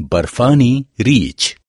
Barfani Reach.